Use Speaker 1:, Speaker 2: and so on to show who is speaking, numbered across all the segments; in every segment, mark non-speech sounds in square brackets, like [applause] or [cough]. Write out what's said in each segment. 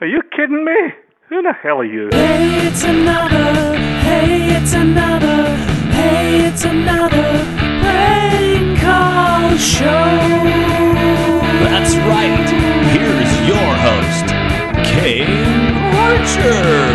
Speaker 1: Are you kidding me? Who the hell are you?
Speaker 2: Hey, it's another. Hey, it's another. Hey, it's another prank call show.
Speaker 3: That's right. Here's your host, Kane Archer.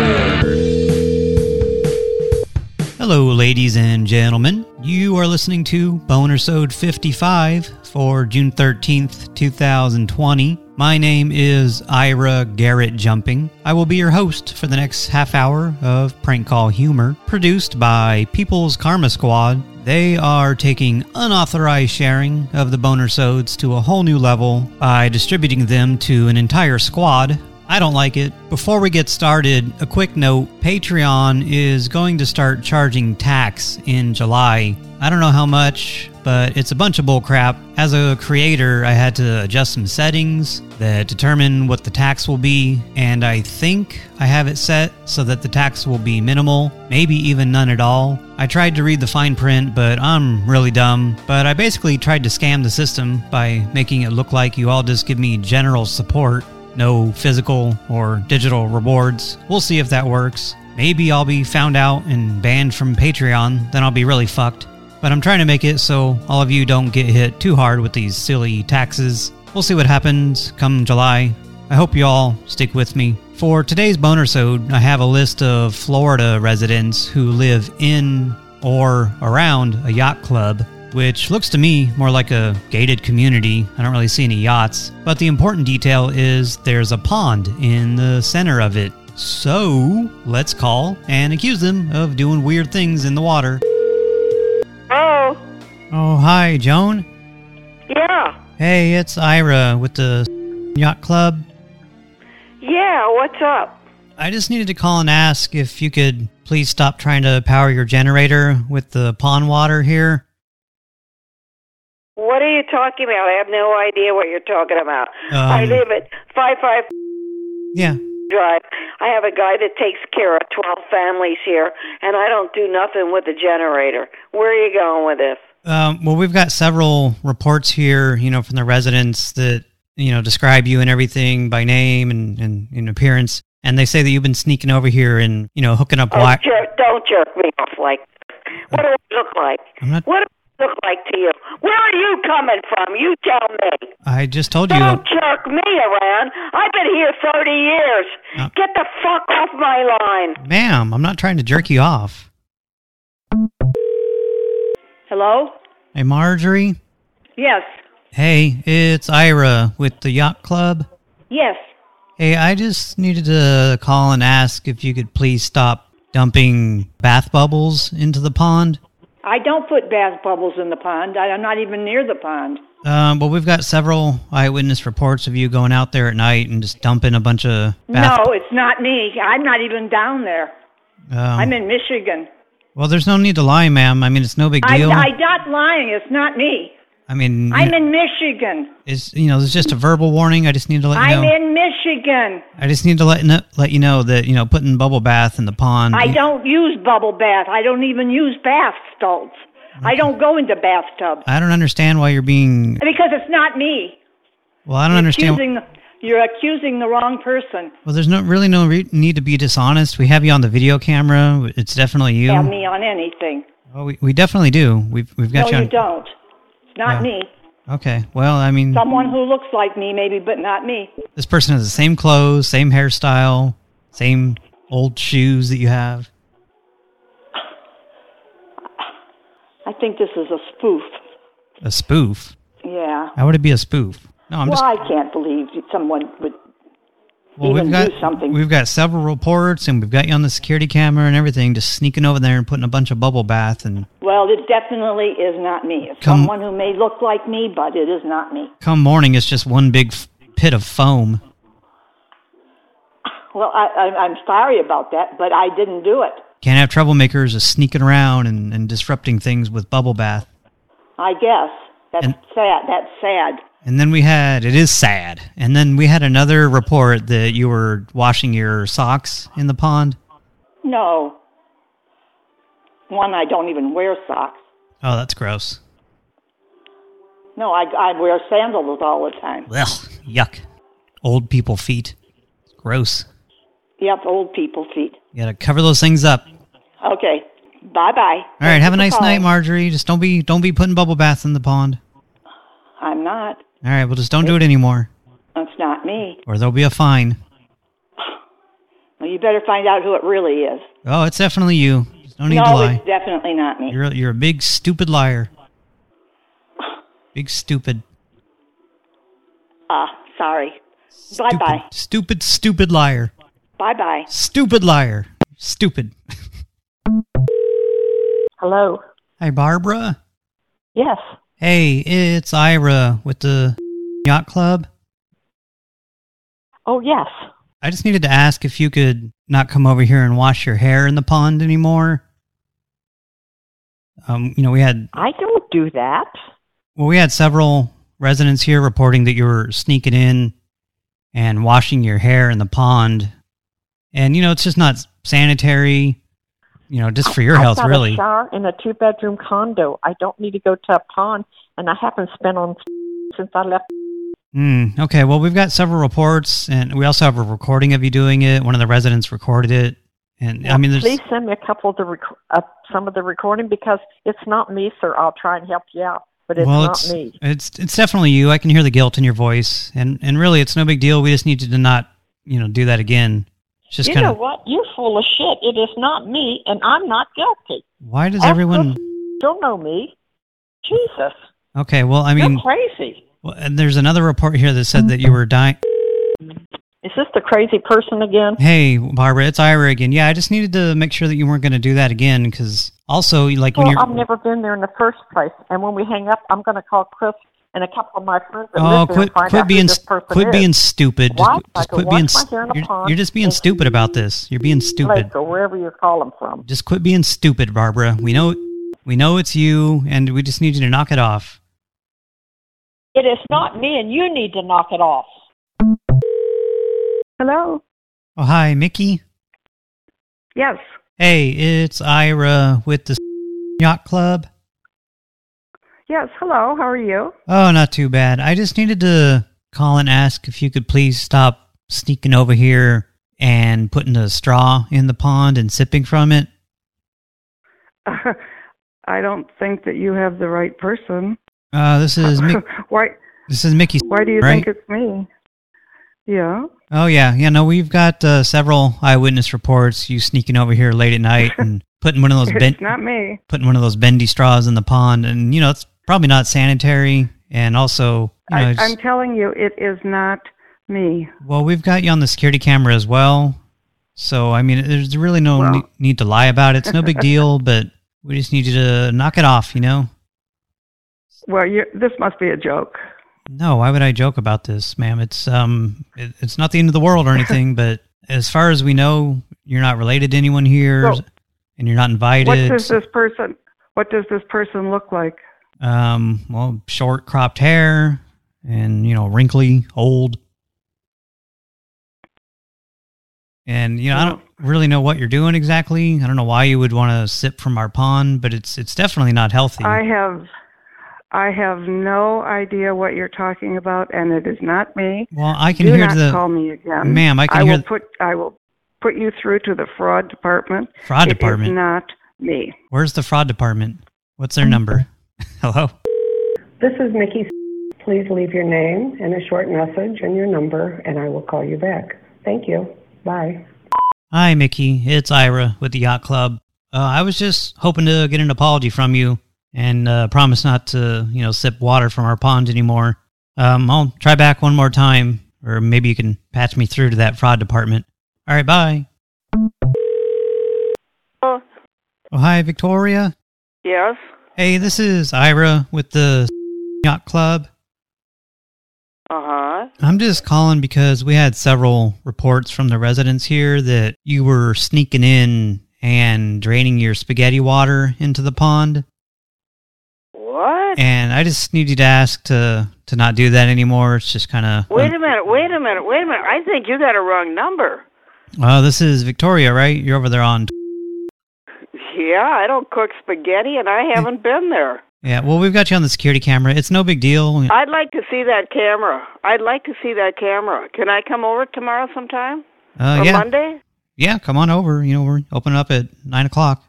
Speaker 4: Hello, ladies and gentlemen. You are listening to Boner Bonersode 55 for June 13th, 2020. My name is Ira Garrett Jumping. I will be your host for the next half hour of Prank Call Humor, produced by People's Karma Squad. They are taking unauthorized sharing of the boner Bonersodes to a whole new level by distributing them to an entire squad I don't like it. Before we get started, a quick note Patreon is going to start charging tax in July. I don't know how much, but it's a bunch of bullcrap. As a creator, I had to adjust some settings that determine what the tax will be, and I think I have it set so that the tax will be minimal, maybe even none at all. I tried to read the fine print, but I'm really dumb. But I basically tried to scam the system by making it look like you all just give me general support no physical or digital rewards. We'll see if that works. Maybe I'll be found out and banned from Patreon, then I'll be really fucked. But I'm trying to make it so all of you don't get hit too hard with these silly taxes. We'll see what happens come July. I hope you all stick with me. For today's bonersode, I have a list of Florida residents who live in or around a yacht club which looks to me more like a gated community. I don't really see any yachts. But the important detail is there's a pond in the center of it. So let's call and accuse them of doing weird things in the water.
Speaker 5: Oh,
Speaker 4: Oh, hi, Joan.
Speaker 5: yeah.
Speaker 4: Hey, it's Ira with the yacht club.
Speaker 5: Yeah, what's up?
Speaker 4: I just needed to call and ask if you could please stop trying to power your generator with the pond water here.
Speaker 5: What are you talking about? I have no idea what you're talking about. I
Speaker 4: Um,
Speaker 5: live at 55
Speaker 4: Yeah.
Speaker 5: Drive. I have a guy that takes care of 12 families here, and I don't do nothing with the generator. Where are you going with this?
Speaker 4: Um, well, we've got several reports here, you know, from the residents that, you know, describe you and everything by name and, and in appearance. And they say that you've been sneaking over here and, you know, hooking up
Speaker 5: Oh, jerk, don't jerk me off like What do I look like?
Speaker 4: I'm not,
Speaker 5: What I look like to you? Where are you coming from? You tell me.
Speaker 4: I just told you.
Speaker 5: Don't jerk me around. I've been here 30 years.
Speaker 4: Uh.
Speaker 5: Get the fuck off my line.
Speaker 4: Ma'am, I'm not trying to jerk you off.
Speaker 6: Hello?
Speaker 4: Hey, Marjorie.
Speaker 6: Yes.
Speaker 4: Hey, it's Ira with the Yacht Club.
Speaker 6: Yes.
Speaker 4: Hey, I just needed to call and ask if you could please stop dumping bath bubbles into the pond.
Speaker 6: I don't put bath bubbles in the pond. I, I'm not even near the pond.
Speaker 4: Um, well, we've got several eyewitness reports of you going out there at night and just dumping a bunch of bath.
Speaker 6: No, it's not me. I'm not even down there.
Speaker 4: Um,
Speaker 6: I'm in Michigan.
Speaker 4: well, there's no need to lie, ma'am. I mean, it's no big
Speaker 6: I,
Speaker 4: deal.
Speaker 6: I'm not lying. It's not me.
Speaker 4: I mean,
Speaker 6: I'm in Michigan.
Speaker 4: is you know, it's just a verbal warning. I just need to let you
Speaker 6: I'm
Speaker 4: know.
Speaker 6: in Michigan.
Speaker 4: I just need to let let you know that you know putting bubble bath in the pond.
Speaker 6: I don't use bubble bath. I don't even use bath salts. I don't go into bathtubs
Speaker 4: I don't understand why you're being.
Speaker 6: because it's not me.
Speaker 4: Well, I don't
Speaker 6: You're
Speaker 4: understand.
Speaker 6: Accusing, you're accusing the wrong person.
Speaker 4: Well, there's no really no re- need to be dishonest. We have you on the video camera. It's definitely you.
Speaker 6: Have me on anything.
Speaker 4: Well, we, we definitely do. We've we've got
Speaker 6: No,
Speaker 4: you on.
Speaker 6: you don't. Not
Speaker 4: Yeah.
Speaker 6: me.
Speaker 4: Okay. Well, I mean,
Speaker 6: Someone who looks like me, maybe, but not me.
Speaker 4: this person has the same clothes, same hairstyle, same old shoes that you have.
Speaker 6: I think this is a spoof.
Speaker 4: A spoof.
Speaker 6: Yeah.
Speaker 4: How would it be a spoof? No, I'm
Speaker 6: well,
Speaker 4: just.
Speaker 6: I can't believe someone would.
Speaker 4: Well, we've got
Speaker 6: something.
Speaker 4: we've got several reports, and we've got you on the security camera and everything, just sneaking over there and putting a bunch of bubble bath. And
Speaker 6: Well, it definitely is not me. It's
Speaker 4: Come-
Speaker 6: someone who may look like me, but it is not me.
Speaker 4: come morning, it's just one big f- pit of foam.
Speaker 6: Well, I, I, I'm sorry about that, but I didn't do it.
Speaker 4: Can't have troublemakers just sneaking around and, and disrupting things with bubble bath.
Speaker 6: I guess that's
Speaker 4: And-
Speaker 6: sad. That's sad.
Speaker 4: And then we had, it is sad. And then we had another report that you were washing your socks in the pond.
Speaker 6: No. One, I don't even wear socks.
Speaker 4: Oh, that's gross.
Speaker 6: No, I, I wear sandals all the time.
Speaker 4: Well, yuck. Old people feet. Gross.
Speaker 6: Yep, old people feet.
Speaker 4: You gotta cover those things up.
Speaker 6: Okay. Bye bye.
Speaker 4: All right, have a nice night, Marjorie. Just don't be don't be putting bubble baths in the pond.
Speaker 6: I'm not.
Speaker 4: All right, well, just don't do it anymore,
Speaker 6: That's not me.
Speaker 4: or there'll be a fine. [sighs]
Speaker 6: Well, you better find out who it really is.
Speaker 4: Oh, it's definitely you. Just don't need
Speaker 6: no,
Speaker 4: to lie.
Speaker 6: it's definitely not me.
Speaker 4: You're a, you're a big stupid liar. [sighs] Big stupid.
Speaker 6: Ah, sorry. Bye
Speaker 4: Stupid,
Speaker 6: bye.
Speaker 4: Stupid, stupid liar.
Speaker 6: Bye bye.
Speaker 4: Stupid liar. Stupid. [laughs]
Speaker 7: Hello.
Speaker 4: Hi, Barbara.
Speaker 7: Yes.
Speaker 4: Hey, it's Ira with the Yacht Club.
Speaker 7: Oh, yes.
Speaker 4: I just needed to ask if you could not come over here and wash your hair in the pond anymore. Um, you know, we had
Speaker 7: I don't do that.
Speaker 4: well, we had several residents here reporting that you were sneaking in and washing your hair in the pond, and you know, it's just not sanitary. You know, just for your
Speaker 7: I've
Speaker 4: health,
Speaker 7: got
Speaker 4: really.
Speaker 7: a shower in a two-bedroom condo. I don't need to go to a pond, and I haven't spent on since I left.
Speaker 4: Hmm. okay, well, we've got several reports, and we also have a recording of you doing it. One of the residents recorded it, and I mean, there's
Speaker 7: Please send me a couple of the rec- uh, some of the recording because it's not me, sir. I'll try and help you out, but it's
Speaker 4: well,
Speaker 7: not
Speaker 4: it's
Speaker 7: me.
Speaker 4: it's it's definitely you. I can hear the guilt in your voice, and and really, it's no big deal. We just need you to not, you know, do that again. It's just
Speaker 7: You
Speaker 4: kind
Speaker 7: know what? You're full of shit. It is not me, and I'm not guilty.
Speaker 4: why does
Speaker 7: Ask
Speaker 4: everyone?
Speaker 7: Don't know me. Jesus,
Speaker 4: Okay, well, I mean,
Speaker 7: you're crazy.
Speaker 4: well, and there's another report here that said that you were dying.
Speaker 7: Is this the crazy person again?
Speaker 4: Hey, Barbara, it's Ira again. Yeah, I just needed to make sure that you weren't going to do that again, because also, like when
Speaker 7: Well,
Speaker 4: you're.
Speaker 7: I've never been there in the first place. And when we hang up, I'm going to call Chris and a couple of my friends that
Speaker 4: Oh,
Speaker 7: live
Speaker 4: quit! Quit being
Speaker 7: who this person
Speaker 4: quit
Speaker 7: is.
Speaker 4: being stupid. Just? Just quit being.
Speaker 7: my
Speaker 4: st-
Speaker 7: hair in a
Speaker 4: You're, you're just being stupid about this. You're being stupid.
Speaker 7: Lake or wherever you're calling from.
Speaker 4: Just quit being stupid, Barbara. We know, we know it's you, and we just need you to knock it off.
Speaker 7: It is not me, and you need to knock it off.
Speaker 8: Hello.
Speaker 4: Oh, hi, Mickey.
Speaker 8: Yes.
Speaker 4: Hey, it's Ira with the Yacht Club.
Speaker 8: Yes. Hello. How are you?
Speaker 4: Oh, not too bad. I just needed to call and ask if you could please stop sneaking over here and putting a straw in the pond and sipping from it. [laughs]
Speaker 8: I don't think that you have the right person.
Speaker 4: Uh, this is Mick, [laughs]
Speaker 8: why?
Speaker 4: this is Mickey.
Speaker 8: Why do you
Speaker 4: right?
Speaker 8: think it's me? Yeah.
Speaker 4: Oh yeah, yeah. No, we've got uh, several eyewitness reports. You sneaking over here late at night [laughs] and putting one of those
Speaker 8: It's not me.
Speaker 4: putting one of those bendy straws in the pond, and you know it's probably not sanitary. And also, you know,
Speaker 8: I, I'm telling you, it is not me.
Speaker 4: well, we've got you on the security camera as well. So I mean, there's really no
Speaker 8: Well-
Speaker 4: ne- need to lie about it. It's no big deal, [laughs] but we just need you to knock it off. You know.
Speaker 8: Well, you this must be a joke.
Speaker 4: No, why would I joke about this, ma'am? It's um, it, it's not the end of the world or anything. [laughs] but as far as we know, you're not related to anyone here,
Speaker 8: So-
Speaker 4: and you're not invited.
Speaker 8: What does this person? What does this person look like?
Speaker 4: Um, well, short cropped hair and, you know, wrinkly, old. And, you know, I don't really know what you're doing exactly. I don't know why you would want to sip from our pond, but it's it's definitely not healthy.
Speaker 8: I have, I have no idea what you're talking about, and it is not me.
Speaker 4: well, I can
Speaker 8: Do
Speaker 4: hear
Speaker 8: not
Speaker 4: the
Speaker 8: call me again,
Speaker 4: Ma'am, I can
Speaker 8: I
Speaker 4: hear
Speaker 8: will put. I will put you through to the fraud department.
Speaker 4: fraud
Speaker 8: It
Speaker 4: department.
Speaker 8: not me.
Speaker 4: Where's the fraud department? What's their number? Hello?
Speaker 9: This is Mickey. Please leave your name and a short message and your number, and I will call you back. Thank you. Bye.
Speaker 4: Hi, Mickey. It's Ira with the Yacht Club. Uh, I was just hoping to get an apology from you and uh, promise not to, you know, sip water from our pond anymore. Um, I'll try back one more time, or maybe you can patch me through to that fraud department. All right, bye.
Speaker 5: Oh,
Speaker 4: Oh, hi, Victoria.
Speaker 5: yes.
Speaker 4: Hey, this is Ira with the Yacht Club.
Speaker 5: Uh huh.
Speaker 4: I'm just calling because we had several reports from the residents here that you were sneaking in and draining your spaghetti water into the pond.
Speaker 5: What?
Speaker 4: And I just need you to ask to to not do that anymore. It's just kind of.
Speaker 5: Wait a minute. Wait a minute. Wait a minute. I think you got a wrong number.
Speaker 4: Oh, this is Victoria, right? You're over there on.
Speaker 5: Yeah, I don't cook spaghetti, and I haven't been there.
Speaker 4: Yeah, well, we've got you on the security camera. It's no big deal.
Speaker 5: I'd like to see that camera. I'd like to see that camera. Can I come over tomorrow sometime?
Speaker 4: Uh,
Speaker 5: or
Speaker 4: yeah.
Speaker 5: Monday?
Speaker 4: Yeah, come on over. You know, we're opening up at 9 o'clock.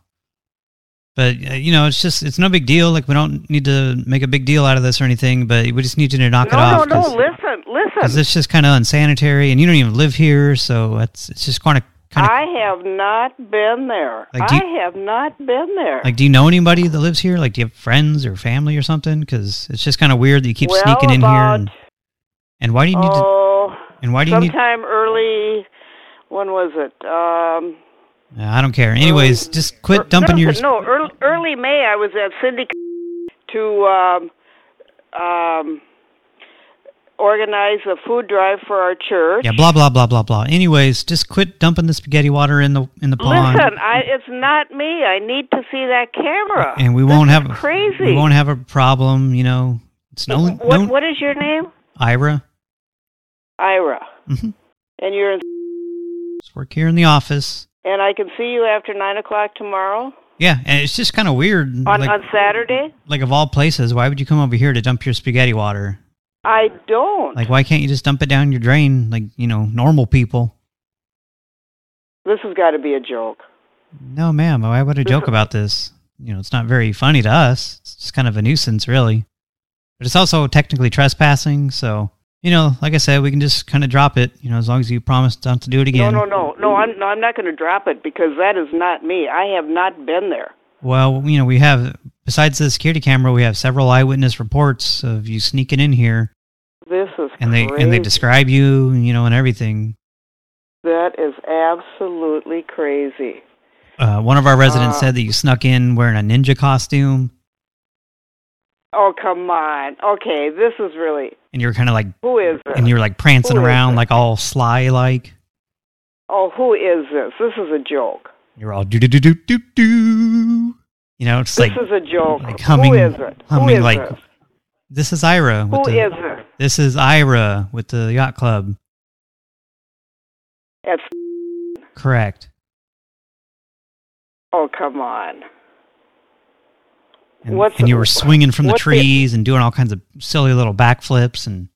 Speaker 4: But, uh, you know, it's just, it's no big deal. Like, we don't need to make a big deal out of this or anything, but we just need you to knock
Speaker 5: no,
Speaker 4: it off.
Speaker 5: no, no. Listen, listen.
Speaker 4: Because it's just kind of unsanitary, and you don't even live here, so it's, it's just kind of, kind of,
Speaker 5: I have not been there.
Speaker 4: Like, do
Speaker 5: I have not been there.
Speaker 4: like, do you know anybody that lives here? Like, do you have friends or family or something? Because it's just kind of weird that you keep
Speaker 5: well,
Speaker 4: sneaking in here.
Speaker 5: about,
Speaker 4: And, and why do you need to,
Speaker 5: oh,
Speaker 4: and why do you need,
Speaker 5: sometime early. When was it? Um,
Speaker 4: I don't care. Anyways, just quit
Speaker 5: er-
Speaker 4: dumping
Speaker 5: no,
Speaker 4: your, [laughs]
Speaker 5: No, early, early May. I was at Cindy to um, um, organize a food drive for our church.
Speaker 4: yeah, blah, blah, blah, blah, blah. Anyways, just quit dumping the spaghetti water in the, in the pond.
Speaker 5: Listen, I, it's not me. I need to see that camera.
Speaker 4: and we
Speaker 5: This
Speaker 4: won't have
Speaker 5: crazy.
Speaker 4: We won't have a problem, you know. It's no,
Speaker 5: What
Speaker 4: no
Speaker 5: What is your name?
Speaker 4: Ira.
Speaker 5: Ira.
Speaker 4: Mm -hmm.
Speaker 5: And you're in,
Speaker 4: Just work here in the office.
Speaker 5: and I can see you after nine o'clock tomorrow
Speaker 4: Yeah, and it's just kind of weird.
Speaker 5: on
Speaker 4: like,
Speaker 5: on Saturday.
Speaker 4: like of all places, why would you come over here to dump your spaghetti water?
Speaker 5: I don't.
Speaker 4: Like, why can't you just dump it down your drain, like you know, normal people?
Speaker 5: This has got to be a joke.
Speaker 4: No, ma'am. Oh, why would I joke about this? You know, it's not very funny to us. It's just kind of a nuisance, really. But it's also technically trespassing, so you know, like I said, we can just kind of drop it. You know, as long as you promise not to do it again.
Speaker 5: No, no, no, no. I'm no, I'm not going to drop it because that is not me. I have not been there.
Speaker 4: Well, you know, we have, besides the security camera, we have several eyewitness reports of you sneaking in here,
Speaker 5: This is
Speaker 4: and they
Speaker 5: crazy.
Speaker 4: and they describe you, you know, and everything.
Speaker 5: That is absolutely crazy.
Speaker 4: Uh, one of our residents
Speaker 5: Uh,
Speaker 4: said that you snuck in wearing a ninja costume,
Speaker 5: Oh come on. Okay, this is really.
Speaker 4: and you were kind of like,
Speaker 5: Who is this?
Speaker 4: and you were like prancing
Speaker 5: Who
Speaker 4: around,
Speaker 5: this?
Speaker 4: like all sly, like
Speaker 5: Oh, who is this? This is a joke.
Speaker 4: you're all do do do do do do. You know, it's
Speaker 5: This
Speaker 4: like
Speaker 5: is a joke.
Speaker 4: like humming,
Speaker 5: who is it?
Speaker 4: humming
Speaker 5: who is
Speaker 4: like
Speaker 5: this?
Speaker 4: This is Ira. With
Speaker 5: Who
Speaker 4: the,
Speaker 5: is this?
Speaker 4: This is Ira with the yacht club.
Speaker 5: It's
Speaker 4: Correct.
Speaker 5: oh come on.
Speaker 4: And,
Speaker 5: What's
Speaker 4: and you were swinging from the
Speaker 5: what's the-
Speaker 4: trees and doing all kinds of silly little backflips and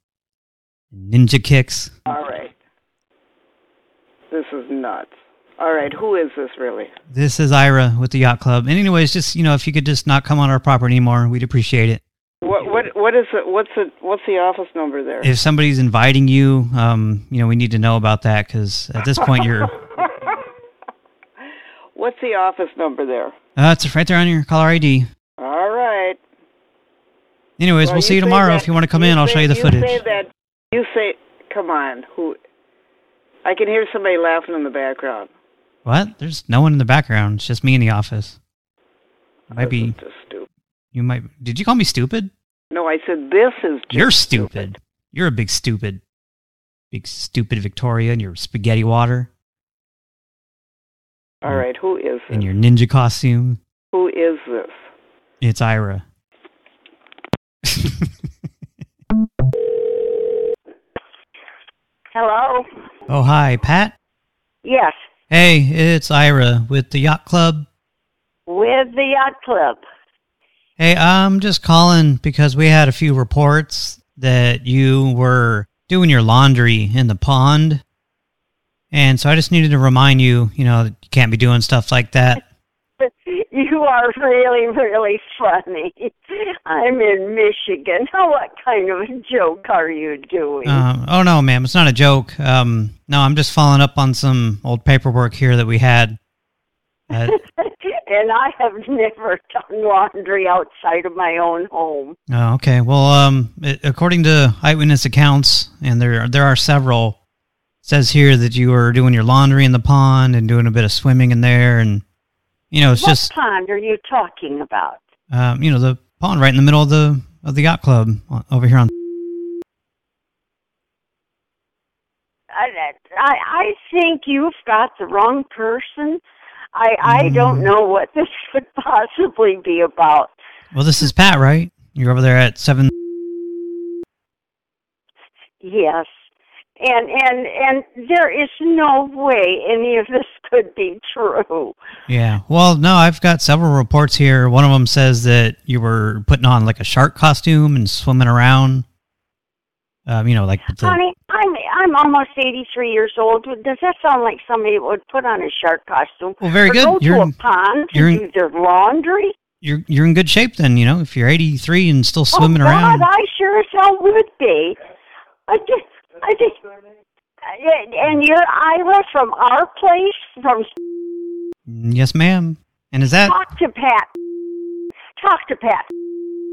Speaker 4: ninja kicks.
Speaker 5: All right. This is nuts. All right, who is this really?
Speaker 4: This is Ira with the yacht club. And anyways, just you know, if you could just not come on our property anymore, we'd appreciate it.
Speaker 5: What is it? What's it? What's the office number there?
Speaker 4: If somebody's inviting you, um, you know, we need to know about that because at this point you're. [laughs]
Speaker 5: What's the office number there?
Speaker 4: Uh, it's right there on your caller ID.
Speaker 5: All right.
Speaker 4: Anyways,
Speaker 5: Well,
Speaker 4: we'll see you tomorrow.
Speaker 5: that-
Speaker 4: if you want to come in, I'll show you the
Speaker 5: You
Speaker 4: footage.
Speaker 5: say that. You say, "Come on, who?" I can hear somebody laughing in the background.
Speaker 4: What? There's no one in the background. It's just me in the office. It might be.
Speaker 5: stupid.
Speaker 4: You might. Did you call me stupid?
Speaker 5: No, I said this is. Just
Speaker 4: You're stupid. You're a big stupid. Big stupid Victoria and your spaghetti water
Speaker 5: All right, who is
Speaker 4: and
Speaker 5: this?
Speaker 4: your ninja costume.
Speaker 5: Who is this?
Speaker 4: It's Ira. [laughs]
Speaker 10: Hello?
Speaker 4: Oh, hi, Pat.
Speaker 10: Yes,
Speaker 4: Hey, it's Ira with the Yacht Club.
Speaker 10: with the yacht club.
Speaker 4: Hey, I'm just calling because we had a few reports that you were doing your laundry in the pond. And so I just needed to remind you, you know, that you can't be doing stuff like that. [laughs]
Speaker 10: You are really, really funny. I'm in Michigan. [laughs] What kind of a joke are you doing?
Speaker 4: Um, oh, no, ma'am, it's not a joke. Um, no, I'm just following up on some old paperwork here that we had. Uh, [laughs]
Speaker 10: and I have [laughs] never done laundry outside of my own home.
Speaker 4: oh, okay. Well, um, it, according to eyewitness accounts, and there there are several, it says here that you were doing your laundry in the pond and doing a bit of swimming in there, and you know, it's just
Speaker 10: what
Speaker 4: just
Speaker 10: pond are you talking about?
Speaker 4: um, you know, the pond right in the middle of the of the yacht club over here on.
Speaker 10: I, I, I think you've got the wrong person. I, I don't know what [laughs] this could possibly be about.
Speaker 4: Well, this is Pat, right? You're over there at seven.
Speaker 10: Yes. And and and there is no way any of this could be true.
Speaker 4: Yeah. Well, no, I've got several reports here. One of them says that you were putting on like a shark costume and swimming around. Um, you know, like the,
Speaker 10: Honey, I'm almost 83 years old. Does that sound like somebody would put on a shark costume?
Speaker 4: Well, very
Speaker 10: or
Speaker 4: good.
Speaker 10: Go
Speaker 4: You're
Speaker 10: to
Speaker 4: in-
Speaker 10: a pond to do their laundry.
Speaker 4: You're you're in good shape then, you know, if you're 83 and still swimming
Speaker 10: oh,
Speaker 4: around.
Speaker 10: God, I sure as hell would be. I just, I just, and you're Ira from our place, from
Speaker 4: Yes, ma'am. And is that
Speaker 10: talk to Pat. Talk to Pat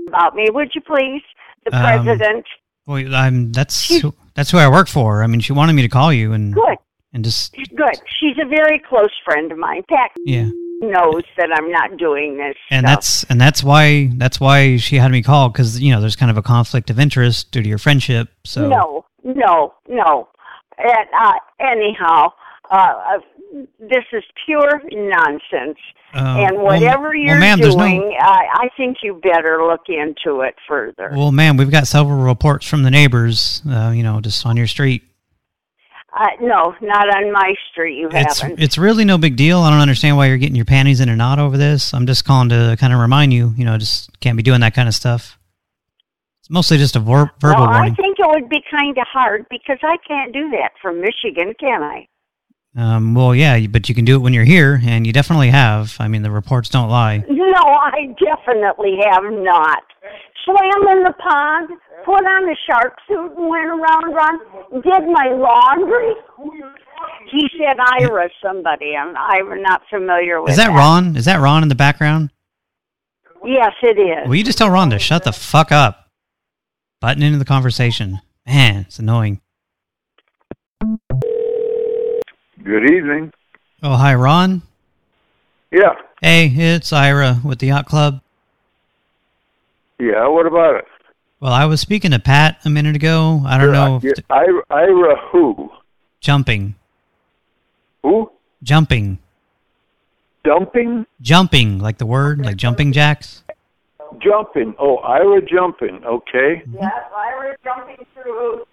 Speaker 10: about me, would you please? The
Speaker 4: Um,
Speaker 10: president.
Speaker 4: well, I'm that's who, that's who I work for. I mean, she wanted me to call you and
Speaker 10: Good,
Speaker 4: and just
Speaker 10: good. She's a very close friend of mine. Pat
Speaker 4: yeah.
Speaker 10: knows that I'm not doing this.
Speaker 4: And
Speaker 10: stuff.
Speaker 4: that's and that's why that's why she had me call cuz you know, there's kind of a conflict of interest due to your friendship. So
Speaker 10: No, no, no. And, uh, anyhow, uh, uh, this is pure nonsense.
Speaker 4: Uh,
Speaker 10: and whatever
Speaker 4: well,
Speaker 10: you're
Speaker 4: ma'am, there's no-
Speaker 10: doing, I, I think you better look into it further.
Speaker 4: Well, ma'am, we've got several reports from the neighbors, uh, you know, just on your street.
Speaker 10: Uh, no, not on my street. You
Speaker 4: It's
Speaker 10: haven't.
Speaker 4: it's really no big deal. I don't understand why you're getting your panties in a knot over this. I'm just calling to kind of remind you, you know, just can't be doing that kind of stuff. It's mostly just a ver verbal
Speaker 10: well, I think it would be kind of hard because I can't do that from Michigan, can I?
Speaker 4: Um, well, yeah, but you can do it when you're here, and you definitely have. I mean, the reports don't lie.
Speaker 10: No, I definitely have not. Swam in the pond, put on a shark suit and went around, run, did my laundry. He said Ira somebody. I'm, I'm not familiar with
Speaker 4: Is that Ron? Is that Ron in the background?
Speaker 10: Yes, it is.
Speaker 4: Will you just tell Ron to shut the fuck up? Button into the conversation. Man, it's annoying.
Speaker 1: Good evening.
Speaker 4: Oh, hi, Ron.
Speaker 1: Yeah.
Speaker 4: Hey, it's Ira with the Yacht Club.
Speaker 1: Yeah, what about it?
Speaker 4: Well, I was speaking to Pat a minute ago. I don't know.
Speaker 1: Yeah, Ira, Ira who?
Speaker 4: Jumping.
Speaker 1: Who?
Speaker 4: Jumping.
Speaker 1: Dumping?
Speaker 4: Jumping, like the word, like jumping jacks.
Speaker 1: Jumping. Oh, Ira jumping. Okay. Mm-hmm.
Speaker 10: Yes, Ira jumping through.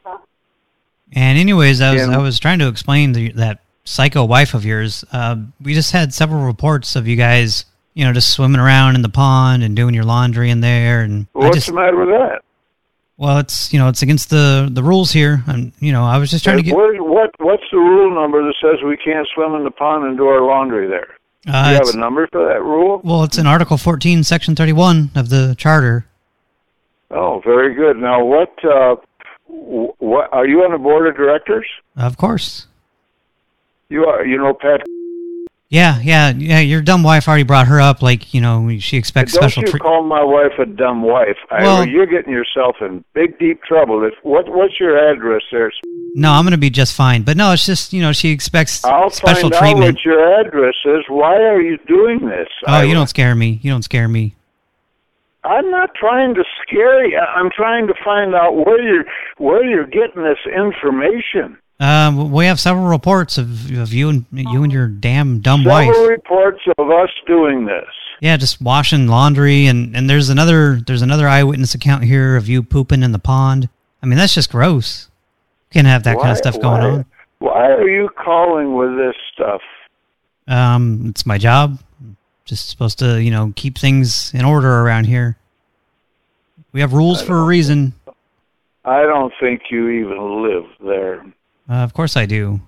Speaker 4: And anyways, I was
Speaker 1: And-
Speaker 4: I was trying to explain the, that psycho wife of yours. Uh, we just had several reports of you guys, you know, just swimming around in the pond and doing your laundry in there. And
Speaker 1: What's
Speaker 4: just,
Speaker 1: the matter with that?
Speaker 4: well, it's you know, it's against the the rules here. And you know, I was just trying to get.
Speaker 1: What, what What's the rule number that says we can't swim in the pond and do our laundry there?
Speaker 4: Uh,
Speaker 1: Do you have a number for that rule?
Speaker 4: Well, it's in Article 14, Section 31 of the Charter.
Speaker 1: Oh, very good. Now, what? Uh, what are you on the board of directors?
Speaker 4: Of course.
Speaker 1: You are. You know, Pat.
Speaker 4: Yeah, yeah, yeah. Your dumb wife already brought her up. Like, you know, she expects
Speaker 1: Don't
Speaker 4: special
Speaker 1: you
Speaker 4: treatment.
Speaker 1: call my wife a dumb wife?
Speaker 4: Well-
Speaker 1: you're getting yourself in big, deep trouble. If what? What's your address there?
Speaker 4: No, I'm going to be just fine. But no, it's just, you know, she expects
Speaker 1: I'll
Speaker 4: special
Speaker 1: find
Speaker 4: treatment.
Speaker 1: out what your address is. Why are you doing this?
Speaker 4: Oh, you don't scare me. You don't scare me.
Speaker 1: I'm not trying to scare you. I'm trying to find out where you're where you're getting this information.
Speaker 4: Um, we have several reports of, of you and you and your damn dumb
Speaker 1: Several
Speaker 4: wife.
Speaker 1: Several reports of us doing this.
Speaker 4: Yeah, just washing laundry, and and there's another there's another eyewitness account here of you pooping in the pond. I mean, that's just gross. Can't have that kind of stuff going
Speaker 1: why-
Speaker 4: on.
Speaker 1: Why are you calling with this stuff?
Speaker 4: Um, it's my job. I'm Just supposed to, you know, keep things in order around here. We have rules for a reason.
Speaker 1: I don't think you even live there.
Speaker 4: Uh, of course I do.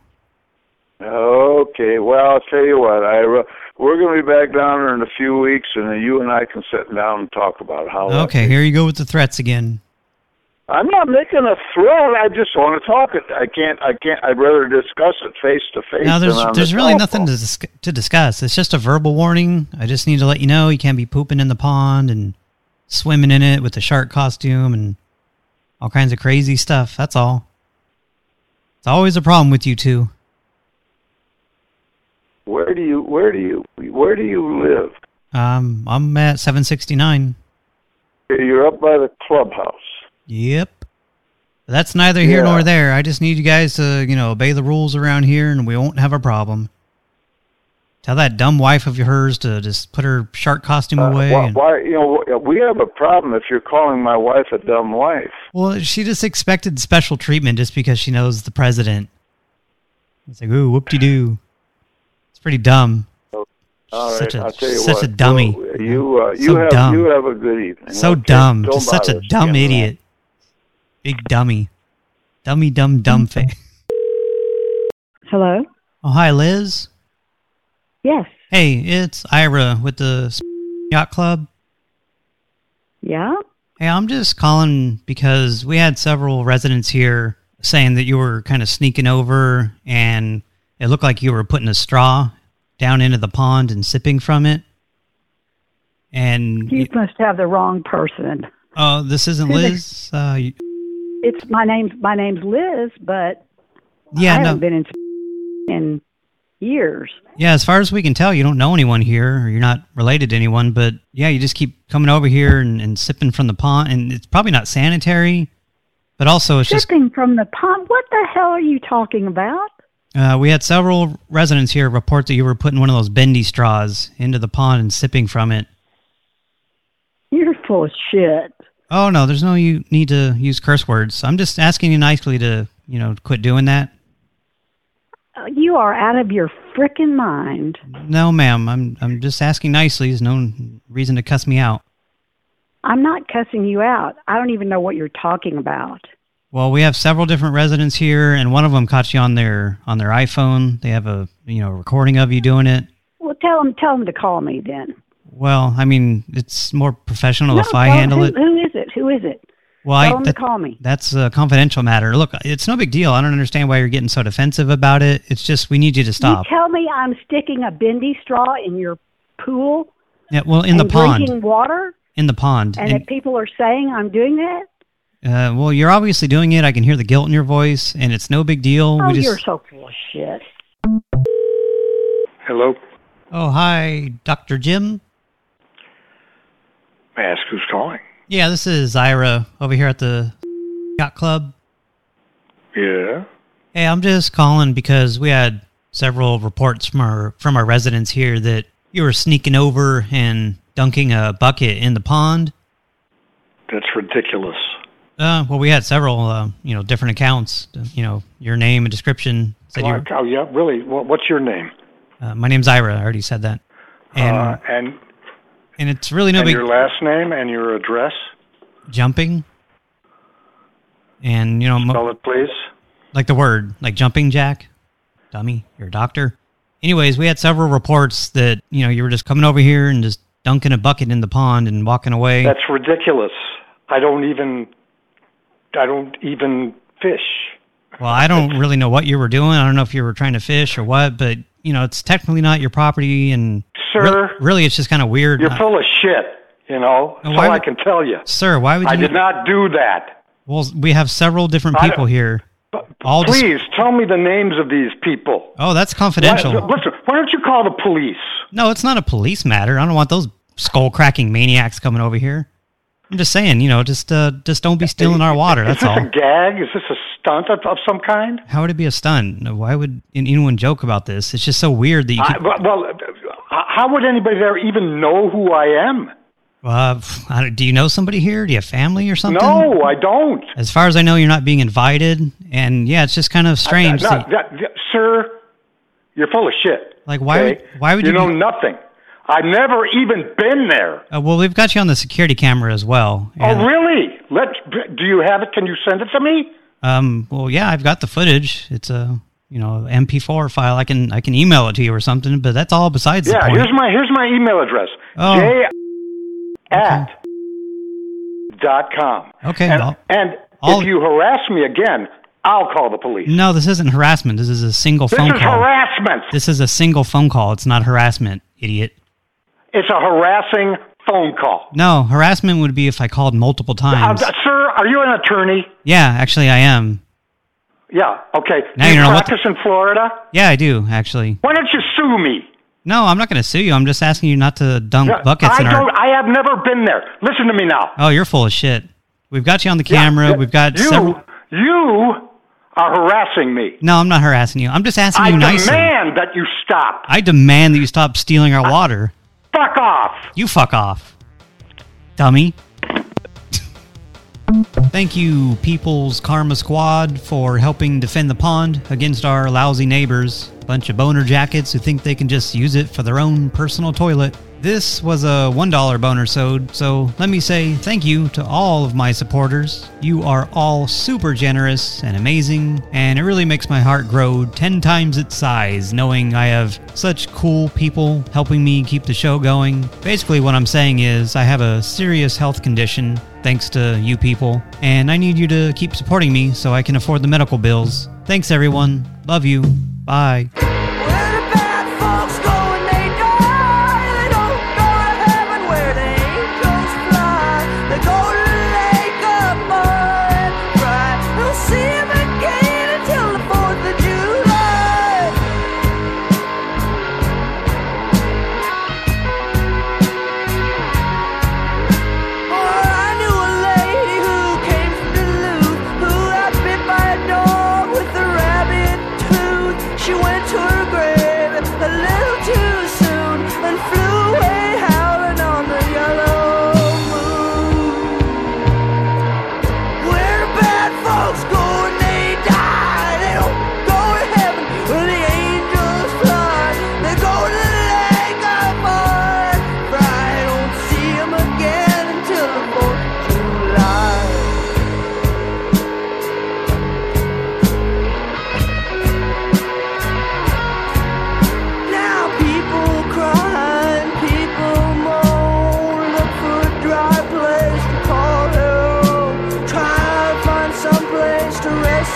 Speaker 1: Okay, well, I'll tell you what, Ira, we're going to be back down there in a few weeks, and then you and I can sit down and talk about how.
Speaker 4: Okay, here you go with the threats again.
Speaker 1: I'm not making a threat. I just want to talk it. I can't. I can't. I'd rather discuss it face to face.
Speaker 4: Now, there's there's
Speaker 1: the
Speaker 4: really
Speaker 1: cell
Speaker 4: nothing to dis to discuss. It's just a verbal warning. I just need to let you know you can't be pooping in the pond and swimming in it with the shark costume and all kinds of crazy stuff. That's all. It's always a problem with you two.
Speaker 1: Where do you? Where do you? Where do you live?
Speaker 4: Um, I'm at 769.
Speaker 1: You're up by the clubhouse.
Speaker 4: Yep. That's neither here
Speaker 1: Yeah.
Speaker 4: nor there. I just need you guys to, you know, obey the rules around here and we won't have a problem. Tell that dumb wife of hers to just put her shark costume away.
Speaker 1: Uh, Why, why? You know, we have a problem if you're calling my wife a dumb wife.
Speaker 4: Well, she just expected special treatment just because she knows the president. It's like, ooh, whoop-de-doo. It's pretty dumb.
Speaker 1: All right,
Speaker 4: Such a-
Speaker 1: I'll tell you
Speaker 4: such
Speaker 1: what.
Speaker 4: a dummy.
Speaker 1: Well, you uh, you
Speaker 4: So
Speaker 1: have
Speaker 4: dumb.
Speaker 1: you have a good evening.
Speaker 4: So
Speaker 1: okay?
Speaker 4: dumb.
Speaker 1: Don't
Speaker 4: Just such a dumb
Speaker 1: again.
Speaker 4: idiot. Big dummy. Dummy, dumb, dumb [laughs] face.
Speaker 11: Hello?
Speaker 4: Oh, hi, Liz.
Speaker 11: Yes.
Speaker 4: Hey, it's Ira with the Yacht Club.
Speaker 11: Yeah?
Speaker 4: Hey, I'm just calling because we had several residents here saying that you were kind of sneaking over and it looked like you were putting a straw down into the pond and sipping from it. And,
Speaker 11: You must have the wrong person.
Speaker 4: oh, this isn't Liz? Uh, you-
Speaker 11: It's my name's my name's Liz, but
Speaker 4: yeah,
Speaker 11: I haven't been in in years.
Speaker 4: Yeah, as far as we can tell, you don't know anyone here, or you're not related to anyone, but yeah, you just keep coming over here and, and sipping from the pond, and it's probably not sanitary, but also it's just,
Speaker 11: Sipping from the pond. What the hell are you talking about?
Speaker 4: uh, we had several residents here report that you were putting one of those bendy straws into the pond and sipping from it.
Speaker 11: You're full of shit.
Speaker 4: Oh, no, there's no you need to use curse words. I'm just asking you nicely to, you know, quit doing that.
Speaker 11: Uh, You are out of your frickin' mind.
Speaker 4: No, ma'am, I'm, I'm just asking nicely. There's no reason to cuss me out.
Speaker 11: I'm not cussing you out. I don't even know what you're talking about.
Speaker 4: Well, we have several different residents here, and one of them caught you on their on their iPhone. They have a you know recording of you doing it.
Speaker 11: Well, tell them tell them to call me then.
Speaker 4: Well, I mean, it's more professional
Speaker 11: no,
Speaker 4: if I handle
Speaker 11: who,
Speaker 4: it.
Speaker 11: Who is it? Who is it?
Speaker 4: Well,
Speaker 11: tell
Speaker 4: I
Speaker 11: them
Speaker 4: that-
Speaker 11: to call me.
Speaker 4: That's a confidential matter. Look, it's no big deal. I don't understand why you're getting so defensive about it. It's just we need you to stop.
Speaker 11: You tell me I'm sticking a bendy straw in your pool
Speaker 4: Yeah, well, in the
Speaker 11: and
Speaker 4: pond.
Speaker 11: drinking water,
Speaker 4: In the pond.
Speaker 11: and,
Speaker 4: And,
Speaker 11: if people are saying I'm doing that,
Speaker 4: uh, well, you're obviously doing it. I can hear the guilt in your voice, and it's no big deal.
Speaker 11: oh,
Speaker 4: we just.
Speaker 11: you're so full of shit.
Speaker 12: Hello?
Speaker 4: Oh, hi, Dr. Jim.
Speaker 12: May I ask who's calling?
Speaker 4: Yeah, this is Ira over here at the yacht club.
Speaker 12: Yeah?
Speaker 4: Hey, I'm just calling because we had several reports from our from our residents here that you were sneaking over and dunking a bucket in the pond.
Speaker 12: That's ridiculous.
Speaker 4: Uh, well, we had several, uh, you know, different accounts. You know, your name and description said you.
Speaker 12: Like, oh, yeah, really? What, what's your name?
Speaker 4: Uh, my name's Ira. I already said that. And
Speaker 12: uh, and
Speaker 4: and it's really no
Speaker 12: and
Speaker 4: big
Speaker 12: your last name and your address?
Speaker 4: jumping. And you know,
Speaker 12: Spell it, please.
Speaker 4: like the word, like jumping jack, dummy. You're a doctor. Anyways, we had several reports that you know you were just coming over here and just dunking a bucket in the pond and walking away.
Speaker 12: That's ridiculous. I don't even, I don't even fish.
Speaker 4: Well, I don't really know what you were doing. I don't know if you were trying to fish or what, but you know, it's technically not your property, and
Speaker 12: Sir,
Speaker 4: re- really, it's just kind of weird.
Speaker 12: You're full of shit, you know? That's all I can tell you.
Speaker 4: sir, why would you?
Speaker 12: I did not do that.
Speaker 4: Well, we have several different people here. All
Speaker 12: Please, tell me the names of these people.
Speaker 4: oh, that's confidential.
Speaker 12: Why, listen, why don't you call the police?
Speaker 4: No, it's not a police matter. I don't want those skull cracking maniacs coming over here. I'm just saying, you know, just uh, just don't be stealing our water.
Speaker 12: Is
Speaker 4: That's
Speaker 12: this a gag? Is this a stunt of, of some kind?
Speaker 4: How would it be a stunt? Why would anyone joke about this? It's just so weird that you.
Speaker 12: I,
Speaker 4: Keep,
Speaker 12: well, how would anybody there even know who I am?
Speaker 4: uh, don't- you know somebody here? Do you have family or something?
Speaker 12: No, I don't.
Speaker 4: As far as I know, you're not being invited, and yeah, it's just kind of strange.
Speaker 12: I-
Speaker 4: that-
Speaker 12: that- that- sir, you're full of shit.
Speaker 4: Like, why would- why would
Speaker 12: you
Speaker 4: you
Speaker 12: know
Speaker 4: be-
Speaker 12: nothing? I've never even been there.
Speaker 4: uh, well, we've got you on the security camera as well. and-
Speaker 12: oh, really? Let do you have it? Can you send it to me?
Speaker 4: Um. Well, yeah, I've got the footage. It's a you know MP4 file. I can I can email it to you or something. But that's all besides the
Speaker 12: Yeah, here's my here's my email address.
Speaker 4: Oh.
Speaker 12: J at dot com.
Speaker 4: Okay,
Speaker 12: And,
Speaker 4: I'll-
Speaker 12: and
Speaker 4: I'll-
Speaker 12: if you harass me again, I'll call the police.
Speaker 4: No, this isn't harassment. This is a single
Speaker 12: This
Speaker 4: phone
Speaker 12: is
Speaker 4: call.
Speaker 12: harassment.
Speaker 4: This is a single phone call. It's not harassment, idiot.
Speaker 12: It's a harassing phone call.
Speaker 4: No, harassment would be if I called multiple
Speaker 12: Uh,
Speaker 4: times.
Speaker 12: sir, are you an attorney?
Speaker 4: yeah, actually, I am.
Speaker 12: Yeah. Okay.
Speaker 4: Now
Speaker 12: do you
Speaker 4: you know
Speaker 12: practice in Florida?
Speaker 4: Yeah, I do actually.
Speaker 12: Why don't you sue me?
Speaker 4: No, I'm not going to sue you. I'm just asking you not to dunk buckets
Speaker 12: I
Speaker 4: in our.
Speaker 12: I have never been there. Listen to me now.
Speaker 4: Oh, you're full of shit. We've got you on the camera.
Speaker 12: yeah,
Speaker 4: We've got
Speaker 12: you.
Speaker 4: several.
Speaker 12: You are harassing me.
Speaker 4: No, I'm not harassing you. I'm just asking
Speaker 12: I
Speaker 4: you nicely.
Speaker 12: I demand that you stop.
Speaker 4: I demand that you stop stealing our water.
Speaker 12: Fuck off.
Speaker 4: You fuck off, dummy. Thank you, People's Karma Squad, for helping defend the pond against our lousy neighbors. Bunch of boner jackets who think they can just use it for their own personal toilet. This was a $1 boner sode, so let me say thank you to all of my supporters. You are all super generous and amazing, and it really makes my heart grow 10 times its size knowing I have such cool people helping me keep the show going. Basically, what I'm saying is I have a serious health condition thanks to you people, and I need you to keep supporting me so I can afford the medical bills. Thanks, everyone. Love you. Bye.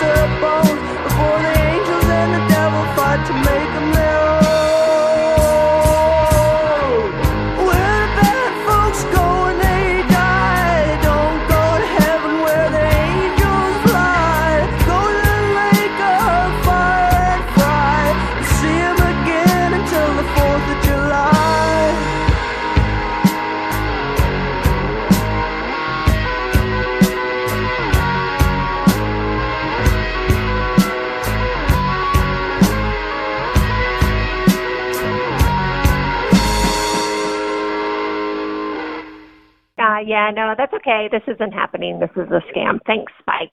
Speaker 2: To
Speaker 13: that's okay. This isn't happening. This is a scam. Thanks. Bye.